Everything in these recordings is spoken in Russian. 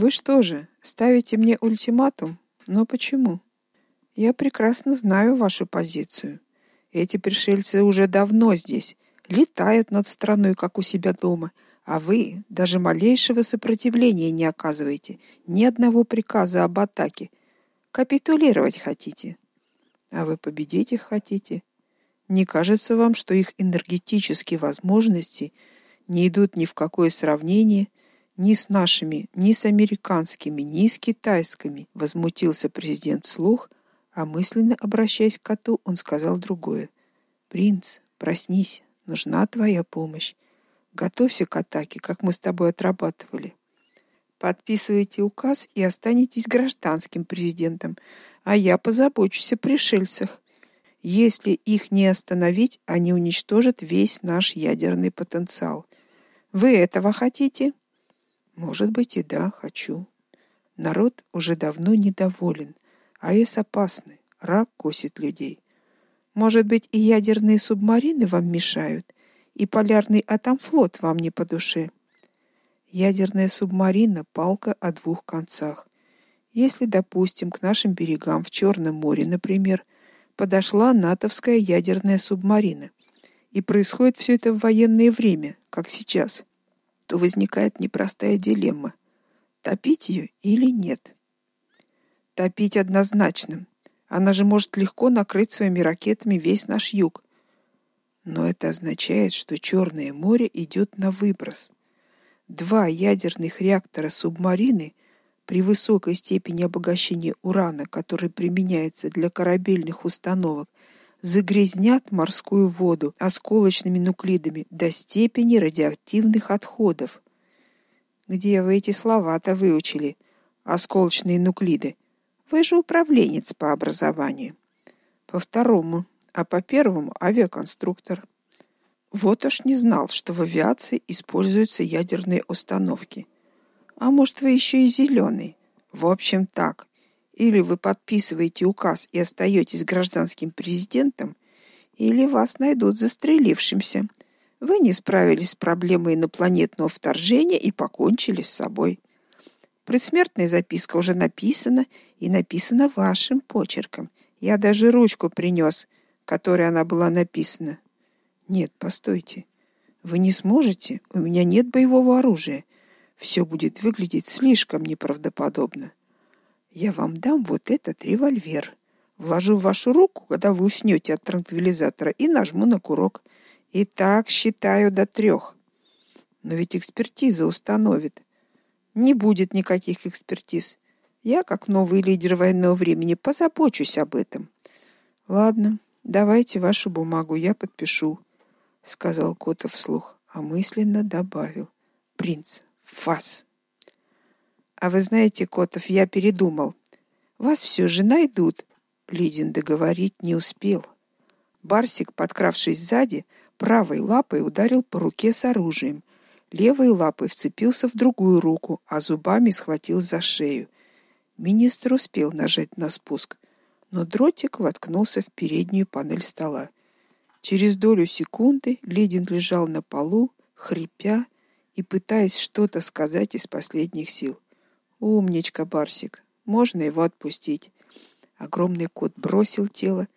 Вы что же, ставите мне ультиматум? Но почему? Я прекрасно знаю вашу позицию. Эти пришельцы уже давно здесь, летают над страной, как у себя дома, а вы даже малейшего сопротивления не оказываете, ни одного приказа об атаке. Капитулировать хотите? А вы победить их хотите? Не кажется вам, что их энергетические возможности не идут ни в какое сравнение ни с нашими, ни с американскими, ни с китайскими, возмутился президент вслух, а мысленно обращаясь к коту, он сказал другое: "Принц, проснись, нужна твоя помощь. Готовься к атаке, как мы с тобой отрабатывали. Подписывайте указ и останетесь гражданским президентом, а я позабочусь о пришельцах. Если их не остановить, они уничтожат весь наш ядерный потенциал. Вы этого хотите? Может быть и да, хочу. Народ уже давно недоволен, а АЭС опасны, рак косит людей. Может быть, и ядерные субмарины вам мешают, и полярный атомфлот вам не по душе. Ядерная субмарина палка о двух концах. Если, допустим, к нашим берегам в Черном море, например, подошла натовская ядерная субмарина, и происходит все это в военное время, как сейчас, то возникает непростая дилемма: топить ее или нет. Топить однозначно. Она же может легко накрыть своими ракетами весь наш юг. Но это означает, что Черное море идет на выброс. Два ядерных реактора субмарины при высокой степени обогащения урана, который применяется для корабельных установок, загрязнят морскую воду осколочными нуклидами до степени радиоактивных отходов. Где вы эти слова-то выучили? Осколочные нуклиды. Вы же управленец по образованию. По второму, а по первому авиаконструктор. Вот уж не знал, что в авиации используются ядерные установки. А может, вы еще и зеленый? В общем, так. Или вы подписываете указ и остаетесь гражданским президентом, или вас найдут застрелившимся. Вы не справились с проблемой инопланетного вторжения и покончили с собой. Предсмертная записка уже написана и написана вашим почерком. Я даже ручку принес, которой она была написана. Нет, постойте. Вы не сможете. У меня нет боевого оружия. Все будет выглядеть слишком неправдоподобно. Я вам дам вот этот револьвер. Вложу в вашу руку, когда вы уснете от транквилизатора, и нажму на курок. И так считаю до трех. Но ведь экспертиза установит. Не будет никаких экспертиз. Я, как новый лидер военного времени, позабочусь об этом. Ладно, давайте вашу бумагу, я подпишу, сказал Котов вслух, а мысленно добавил: принц, фас. А вы знаете, Котов, я передумал. Вас все же найдут. Лидин договорить не успел. Барсик, подкравшись сзади, правой лапой ударил по руке с оружием, левой лапой вцепился в другую руку, а зубами схватил за шею. Министр успел нажать на спуск, но дротик воткнулся в переднюю панель стола. Через долю секунды Лидин лежал на полу, хрипя и пытаясь что-то сказать из последних сил. Умничка, Барсик. Можно его отпустить. Огромный кот бросил тело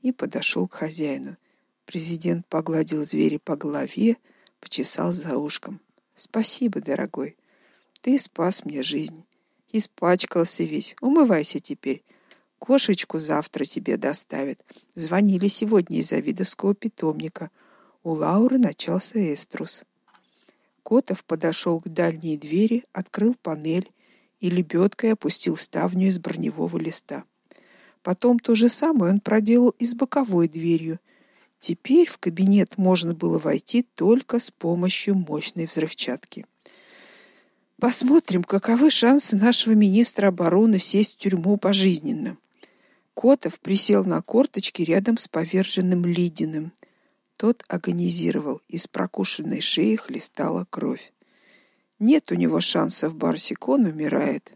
и подошел к хозяину. Президент погладил зверя по голове, почесал за ушком. Спасибо, дорогой. Ты спас мне жизнь. Испачкался весь. Умывайся теперь. Кошечку завтра тебе доставят. Звонили сегодня из Авидовского питомника. У Лауры начался эструс. Котов подошел к дальней двери, открыл панель и лебедкой опустил ставню из броневого листа. Потом то же самое он проделал и с боковой дверью. Теперь в кабинет можно было войти только с помощью мощной взрывчатки. Посмотрим, каковы шансы нашего министра обороны сесть в тюрьму пожизненно. Котов присел на корточки рядом с поверженным Лидиным. Тот агонизировал, из прокушенной шеи хлестала кровь. Нет у него шансов, Барсик, он умирает.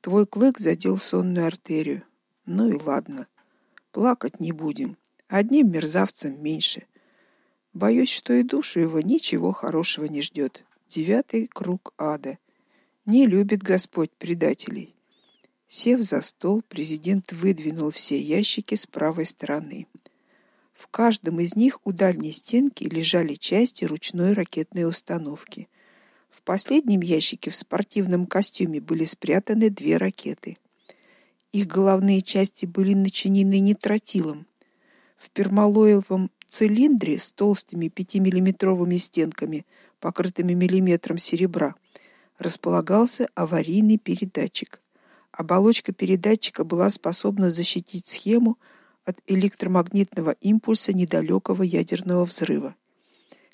Твой клык задел сонную артерию. Ну и ладно. Плакать не будем. Одним мерзавцем меньше. Боюсь, что и душу его ничего хорошего не ждет. Девятый круг ада. Не любит Господь предателей. Сев за стол, президент выдвинул все ящики с правой стороны. В каждом из них у дальней стенки лежали части ручной ракетной установки. В последнем ящике в спортивном костюме были спрятаны две ракеты. Их головные части были начинены нитротилом. В пермалоевом цилиндре с толстыми 5-миллиметровыми стенками, покрытыми миллиметром серебра, располагался аварийный передатчик. Оболочка передатчика была способна защитить схему от электромагнитного импульса недалекого ядерного взрыва.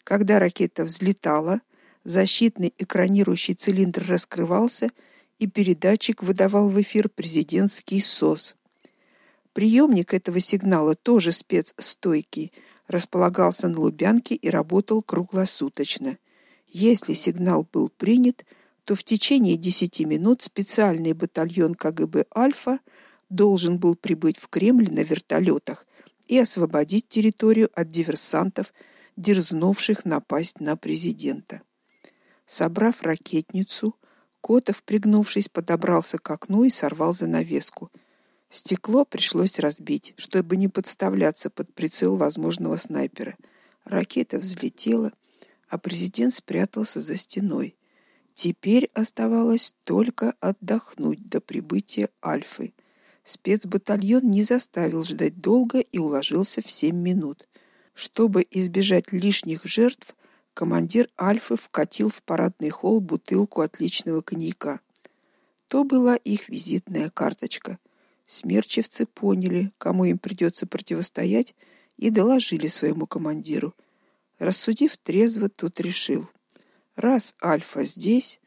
Когда ракета взлетала, защитный экранирующий цилиндр раскрывался, и передатчик выдавал в эфир президентский СОС. Приемник этого сигнала тоже спецстойкий, располагался на Лубянке и работал круглосуточно. Если сигнал был принят, то в течение 10 минут специальный батальон КГБ Альфа должен был прибыть в Кремль на вертолетах и освободить территорию от диверсантов, дерзнувших напасть на президента. Собрав ракетницу, Котов, пригнувшись, подобрался к окну и сорвал занавеску. Стекло пришлось разбить, чтобы не подставляться под прицел возможного снайпера. Ракета взлетела, а президент спрятался за стеной. Теперь оставалось только отдохнуть до прибытия Альфы. Спецбатальон не заставил ждать долго и уложился в семь минут. Чтобы избежать лишних жертв, командир Альфы вкатил в парадный холл бутылку отличного коньяка. То была их визитная карточка. Смерчевцы поняли, кому им придется противостоять, и доложили своему командиру. Рассудив трезво, тот решил: раз Альфа здесь,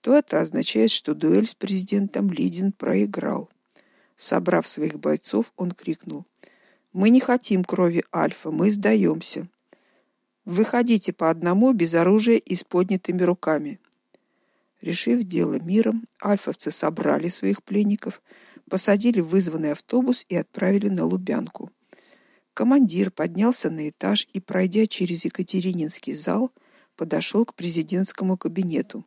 то это означает, что дуэль с президентом Лидин проиграл. Собрав своих бойцов, он крикнул: "Мы не хотим крови Альфа, мы сдаемся. Выходите по одному без оружия и с поднятыми руками". Решив дело миром, альфовцы собрали своих пленников, посадили в вызванный автобус и отправили на Лубянку. Командир поднялся на этаж и, пройдя через Екатерининский зал, подошел к президентскому кабинету.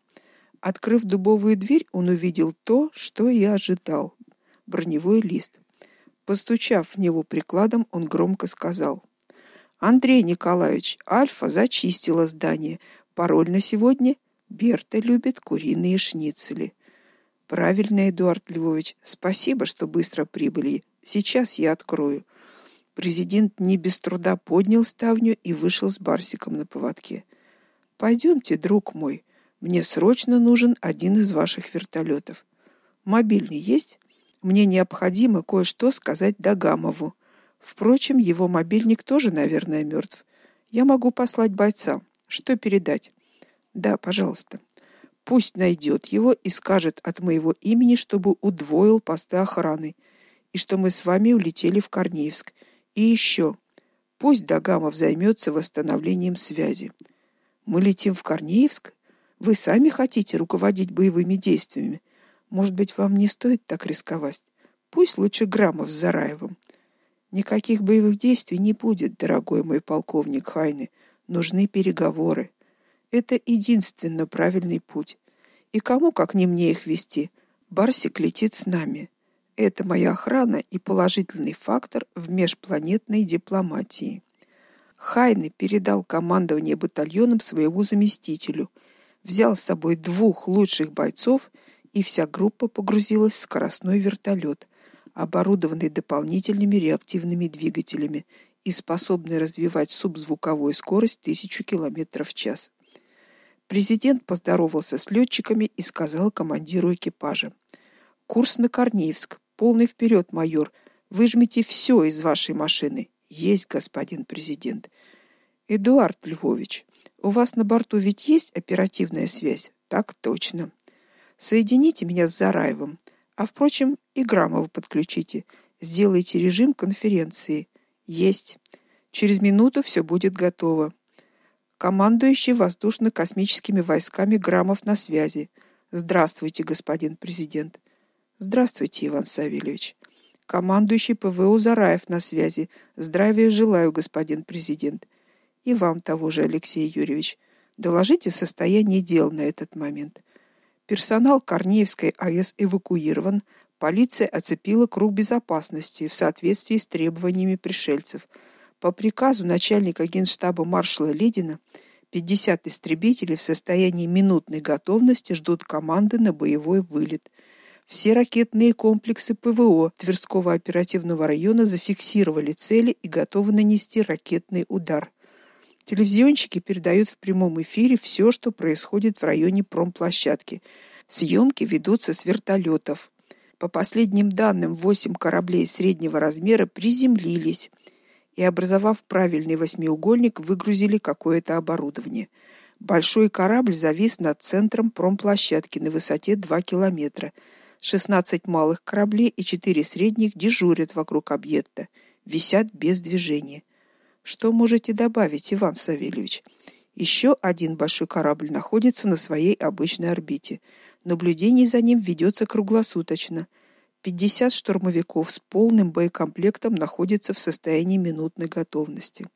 Открыв дубовую дверь, он увидел то, что и ожидал броневой лист. Постучав в него прикладом, он громко сказал: "Андрей Николаевич, Альфа зачистила здание. Пароль на сегодня Берта любит куриные шницели". Правильно, Эдуард Львович. Спасибо, что быстро прибыли. Сейчас я открою. Президент не без труда поднял ставню и вышел с Барсиком на поводке. Пойдемте, друг мой. Мне срочно нужен один из ваших вертолетов. Мобильный есть? Мне необходимо кое-что сказать Дагамову. Впрочем, его мобильник тоже, наверное, мертв. Я могу послать бойца. Что передать? Да, пожалуйста. Пусть найдет его и скажет от моего имени, чтобы удвоил посты охраны, и что мы с вами улетели в Корнеевск. И еще, пусть Дагамов займется восстановлением связи. Мы летим в Корнеевск? Вы сами хотите руководить боевыми действиями? Может быть, вам не стоит так рисковать? Пусть лучше Грамов с Зараевым. Никаких боевых действий не будет, дорогой мой полковник Хайны. Нужны переговоры. Это единственно правильный путь. И кому, как не мне их вести? Барсик летит с нами. Это моя охрана и положительный фактор в межпланетной дипломатии. Хайны передал командование батальоном своему заместителю, взял с собой двух лучших бойцов и вся группа погрузилась в скоростной вертолет, оборудованный дополнительными реактивными двигателями и способный развивать субзвуковую скорость 1000 км в час. Президент поздоровался с летчиками и сказал командиру экипажа: "Курс на Корнеевск. Полный вперед, майор. Выжмите все из вашей машины". "Есть, господин президент". "Эдуард Львович, у вас на борту ведь есть оперативная связь?" "Так точно". Соедините меня с Зараевым, а впрочем, и Грамова подключите. Сделайте режим конференции. Есть. Через минуту все будет готово. Командующий воздушно-космическими войсками Грамов на связи. Здравствуйте, господин президент. Здравствуйте, Иван Савельевич. Командующий ПВО Зараев на связи. Здравия желаю, господин президент. И вам того же, Алексей Юрьевич. Доложите состояние дел на этот момент. Персонал Корнеевской АЭС эвакуирован, полиция оцепила круг безопасности в соответствии с требованиями пришельцев. По приказу начальника Генштаба маршала Ледина 50 истребителей в состоянии минутной готовности ждут команды на боевой вылет. Все ракетные комплексы ПВО Тверского оперативного района зафиксировали цели и готовы нанести ракетный удар. Телевизионщики передают в прямом эфире все, что происходит в районе промплощадки. Съемки ведутся с вертолетов. По последним данным, 8 кораблей среднего размера приземлились и, образовав правильный восьмиугольник, выгрузили какое-то оборудование. Большой корабль завис над центром промплощадки на высоте 2 километра. 16 малых кораблей и 4 средних дежурят вокруг объекта, висят без движения. Что можете добавить, Иван Савельевич? Еще один большой корабль находится на своей обычной орбите. Наблюдение за ним ведется круглосуточно. 50 штурмовиков с полным боекомплектом находятся в состоянии минутной готовности.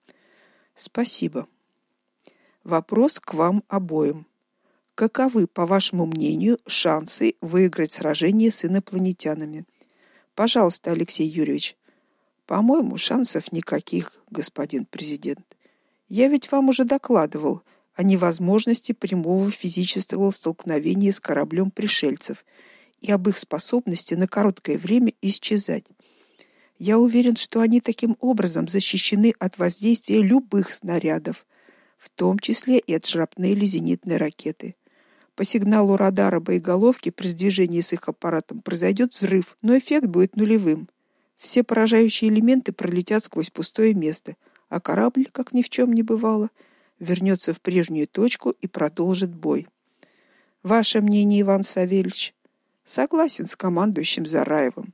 Спасибо. Вопрос к вам обоим. Каковы, по вашему мнению, шансы выиграть сражение с инопланетянами? Пожалуйста, Алексей Юрьевич. По-моему, шансов никаких, господин президент. Я ведь вам уже докладывал о невозможности прямого физического столкновения с кораблем пришельцев и об их способности на короткое время исчезать. Я уверен, что они таким образом защищены от воздействия любых снарядов, в том числе и от шрапнели зенитной ракеты. По сигналу радара боеголовки при сдвижении с их аппаратом произойдет взрыв, но эффект будет нулевым. Все поражающие элементы пролетят сквозь пустое место, а корабль, как ни в чем не бывало, вернется в прежнюю точку и продолжит бой. Ваше мнение, Иван Савельевич? Согласен с командующим Зараевым.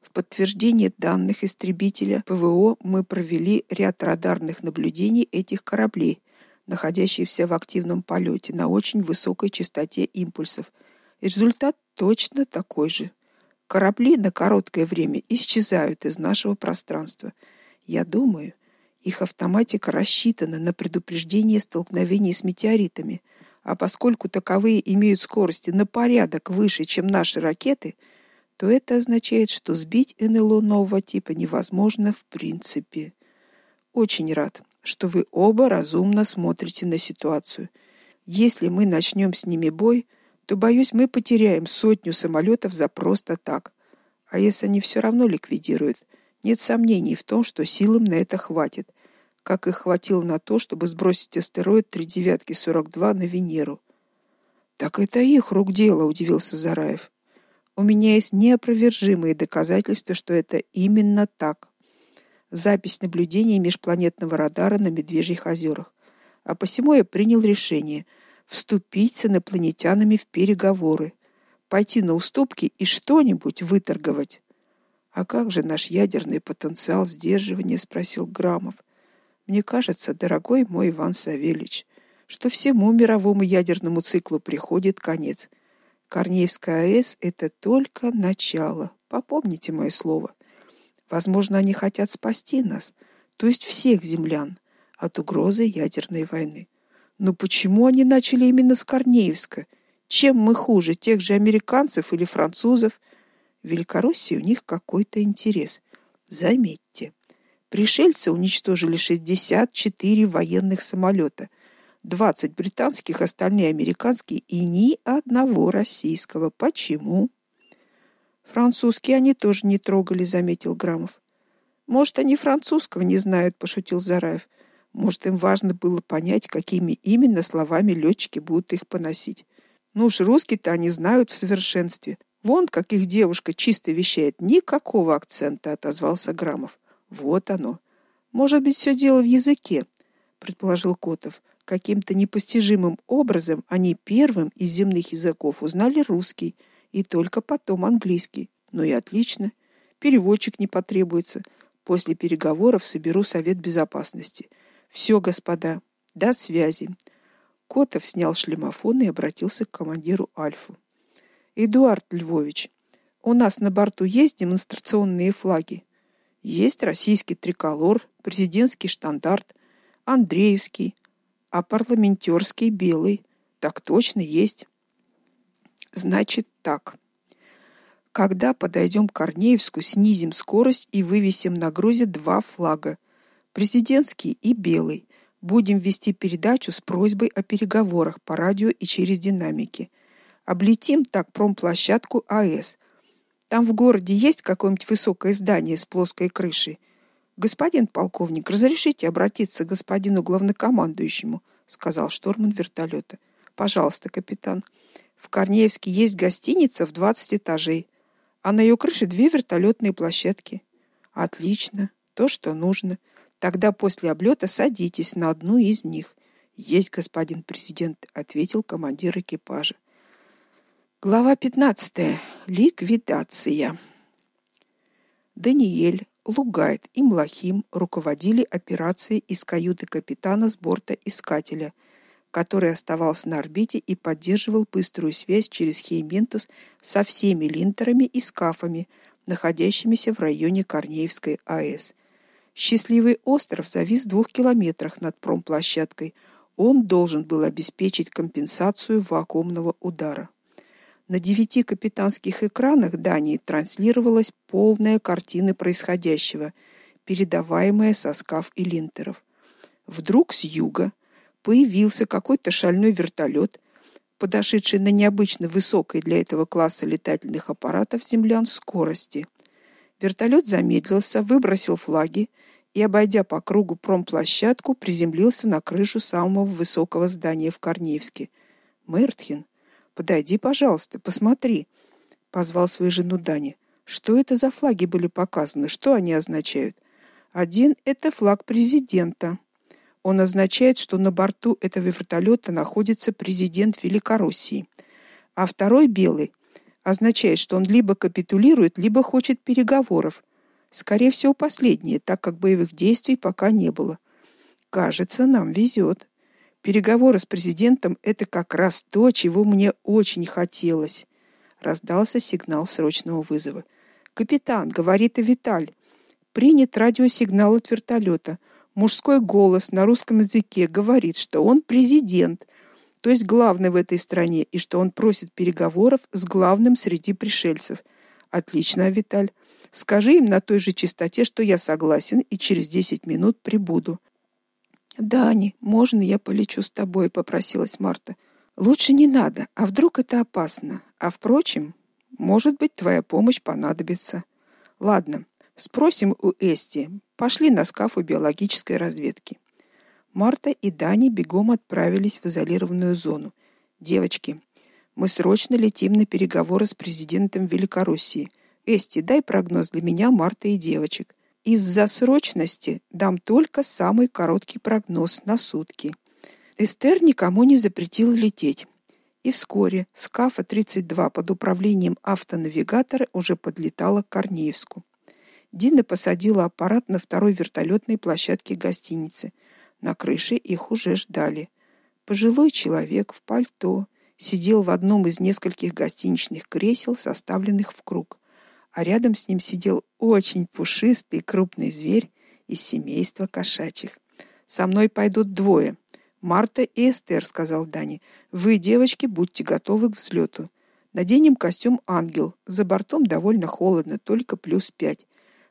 В подтверждение данных истребителя ПВО мы провели ряд радарных наблюдений этих кораблей, находящихся в активном полете на очень высокой частоте импульсов. Результат точно такой же. Корабли на короткое время исчезают из нашего пространства. Я думаю, их автоматика рассчитана на предупреждение столкновений с метеоритами, а поскольку таковые имеют скорости на порядок выше, чем наши ракеты, то это означает, что сбить НЛО нового типа невозможно в принципе. Очень рад, что вы оба разумно смотрите на ситуацию. Если мы начнем с ними бой, то боюсь, мы потеряем сотню самолетов за просто так. А если они все равно ликвидируют, нет сомнений в том, что сил им на это хватит, как их хватило на то, чтобы сбросить астероид 3942 на Венеру. Так это их рук дело, удивился Зараев. У меня есть неопровержимые доказательства, что это именно так. Запись наблюдений межпланетного радара на Медвежьих озерах. А посему я принял решение – вступить с инопланетянами в переговоры, пойти на уступки и что-нибудь выторговать. А как же наш ядерный потенциал сдерживания, спросил Грамов. Мне кажется, дорогой мой Иван Савельич, что всему мировому ядерному циклу приходит конец. Корнеевская АЭС это только начало. Попомните мое слово. Возможно, они хотят спасти нас, то есть всех землян от угрозы ядерной войны. Но почему они начали именно с Корнеевска? Чем мы хуже тех же американцев или французов? В Великороссии у них какой-то интерес. Заметьте, пришельцы уничтожили 64 военных самолета, 20 британских, остальные американские и ни одного российского. Почему? Французские они тоже не трогали, заметил Грамов. Может, они французского не знают, пошутил Зараев. Может, им важно было понять, какими именно словами летчики будут их поносить. Ну уж русский-то они знают в совершенстве. Вон, как их девушка чисто вещает, никакого акцента, отозвался Грамов. Вот оно. Может быть, все дело в языке, предположил Котов. Каким-то непостижимым образом они первым из земных языков узнали русский и только потом английский. Ну и отлично. Переводчик не потребуется. После переговоров соберу совет безопасности. Все, господа, до связи. Котов снял шлемофон и обратился к командиру Альфу. Эдуард Львович, у нас на борту есть демонстрационные флаги. Есть российский триколор, президентский штандарт, Андреевский, а парламентерский белый. Так точно есть. Значит так. Когда подойдем к Корнеевску, снизим скорость и вывесим на грузе два флага: президентский и белый. Будем вести передачу с просьбой о переговорах по радио и через динамики. Облетим так промплощадку АЭС. Там в городе есть какое-нибудь высокое здание с плоской крышей? Господин полковник, разрешите обратиться к господину главнокомандующему, сказал штурман вертолета. Пожалуйста, капитан. В Корнеевске есть гостиница в 20 этажей, а на ее крыше две вертолетные площадки. Отлично, то, что нужно. Тогда после облета садитесь на одну из них. Есть, господин президент, ответил командир экипажа. Глава 15. Ликвидация. Даниэль, Лугайт и Млахим руководили операцией из каюты капитана с борта искателя, который оставался на орбите и поддерживал быструю связь через Хейментус со всеми линтерами и скафами, находящимися в районе Корнеевской АЭС. Счастливый остров завис в двух километрах над промплощадкой. Он должен был обеспечить компенсацию вакуумного удара. На девяти капитанских экранах Дании транслировалась полная картина происходящего, передаваемая со скаф и линтеров. Вдруг с юга появился какой-то шальной вертолет, подошедший на необычно высокой для этого класса летательных аппаратов землян скорости. Вертолет замедлился, выбросил флаги и, обойдя по кругу промплощадку, приземлился на крышу самого высокого здания в Корнеевске. Мертхин, подойди, пожалуйста, посмотри, позвал свою жену Дани. Что это за флаги были показаны? Что они означают? Один это флаг президента. Он означает, что на борту этого вертолета находится президент Великороссии. А второй белый означает, что он либо капитулирует, либо хочет переговоров. Скорее всего, последнее, так как боевых действий пока не было. Кажется, нам везет. Переговоры с президентом это как раз то, чего мне очень хотелось. Раздался сигнал срочного вызова. Капитан, говорит Виталь. Принят радиосигнал от вертолета. Мужской голос на русском языке говорит, что он президент, то есть главный в этой стране, и что он просит переговоров с главным среди пришельцев. Отлично, Виталь. Скажи им на той же частоте, что я согласен и через десять минут прибуду. Дани, можно я полечу с тобой, попросилась Марта. Лучше не надо, а вдруг это опасно? А впрочем, может быть, твоя помощь понадобится. Ладно, спросим у Эсти. Пошли на скафу биологической разведки. Марта и Дани бегом отправились в изолированную зону. Девочки, мы срочно летим на переговоры с президентом Великороссии. Эсти, дай прогноз для меня, Марта и девочек. Из-за срочности дам только самый короткий прогноз на сутки. Эстер никому не запретила лететь. И вскоре Скафа 32 под управлением автонавигатора уже подлетала к Корнеевску. Дина посадила аппарат на второй вертолетной площадке гостиницы. На крыше их уже ждали. Пожилой человек в пальто сидел в одном из нескольких гостиничных кресел, составленных в круг а рядом с ним сидел очень пушистый крупный зверь из семейства кошачьих. Со мной пойдут двое. Марта и Эстер, сказал Дани. Вы, девочки, будьте готовы к взлету. Наденем костюм ангел. За бортом довольно холодно, только плюс пять.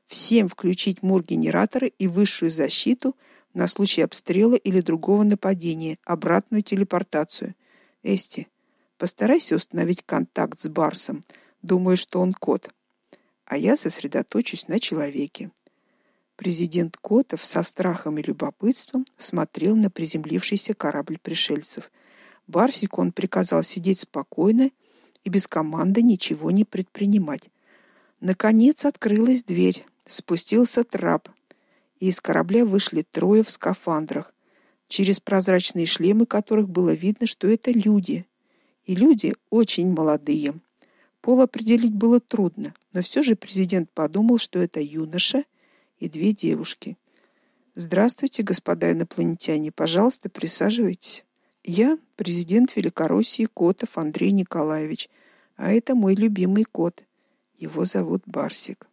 Всем включить мур-генераторы и высшую защиту на случай обстрела или другого нападения, обратную телепортацию. Эсти, постарайся установить контакт с Барсом. Думаю, что он кот а я сосредоточусь на человеке. Президент Котов со страхом и любопытством смотрел на приземлившийся корабль пришельцев. Барсику он приказал сидеть спокойно и без команды ничего не предпринимать. Наконец открылась дверь, спустился трап, и из корабля вышли трое в скафандрах, через прозрачные шлемы которых было видно, что это люди. И люди очень молодые. Пол определить было трудно, но все же президент подумал, что это юноша и две девушки. Здравствуйте, господа инопланетяне, пожалуйста, присаживайтесь. Я президент Великороссии Котов Андрей Николаевич, а это мой любимый кот. Его зовут Барсик.